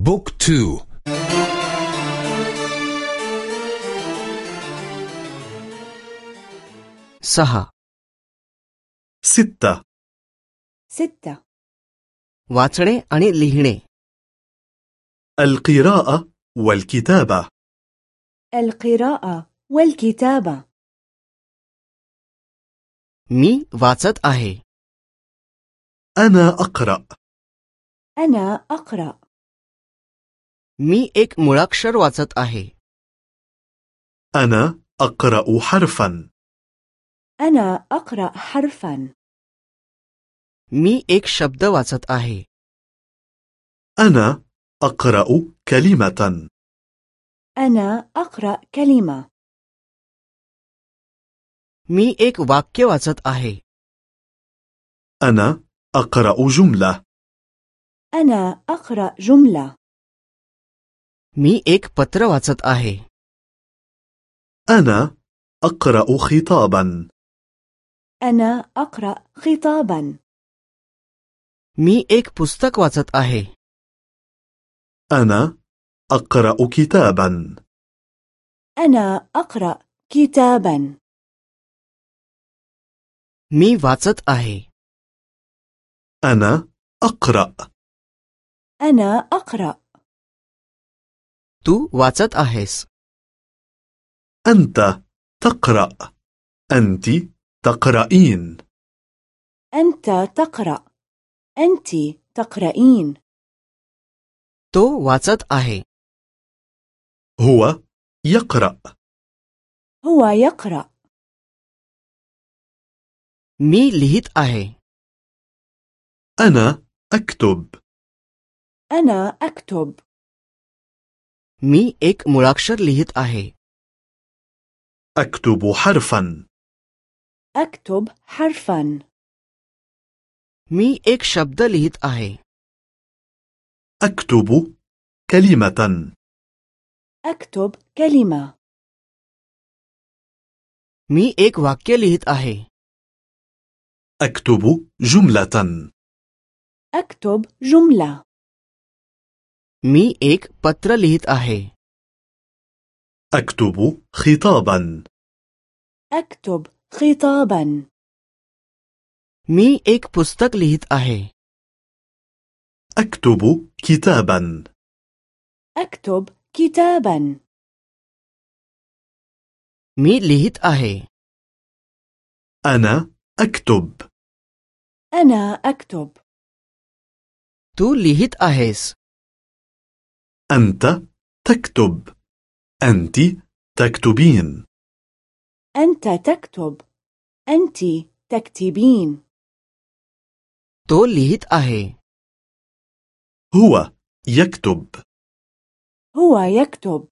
بوك تو सहा ستة ستة वाचणे आणि लिहिणे القراءة والكتابة القراءة والكتابة मी वाचत आहे أنا أقرأ أنا أقرأ मी एक मुळाक्षर वाचत आहे أنا أقرأ حرفا أنا أقرأ حرفا मी एक शब्द वाचत आहे أنا أقرأ كلمة أنا أقرأ كلمة मी एक वाक्य वाचत आहे أنا أقرأ جملة أنا أقرأ جملة मी एक पत्र वाचत आहे أنا أقرأ خطابا أنا أقرأ خطابا मी एक पुस्तक वाचत आहे أنا أقرأ كتابا أنا أقرأ كتابا मी वाचत आहे أنا أقرأ أنا أقرأ तू वाचत आहेस أنت تقرأ أنت تقرأين أنت تقرأ أنت تقرأين तो वाचत आहे هو يقرأ هو يقرأ मी लिहित आहे أنا أكتب أنا أكتب मी एक मुळाक्षर लिहित आहे أكتب حرفا أكتب حرفا मी एक शब्द लिहित आहे أكتب كلمة أكتب كلمة मी एक वाक्य लिहित आहे أكتب جملة أكتب جملة मी एक पत्र लिहित आहे أكتب خطابا أكتب خطابا मी एक पुस्तक लिहित आहे أكتب كتابا أكتب كتابا मी लिहित आहे أنا أكتب أنا أكتب तू लिहित आहेस أنت تكتب أنت تكتبين أنت تكتب أنت تكتبين तो लिहित आहे هو يكتب هو يكتب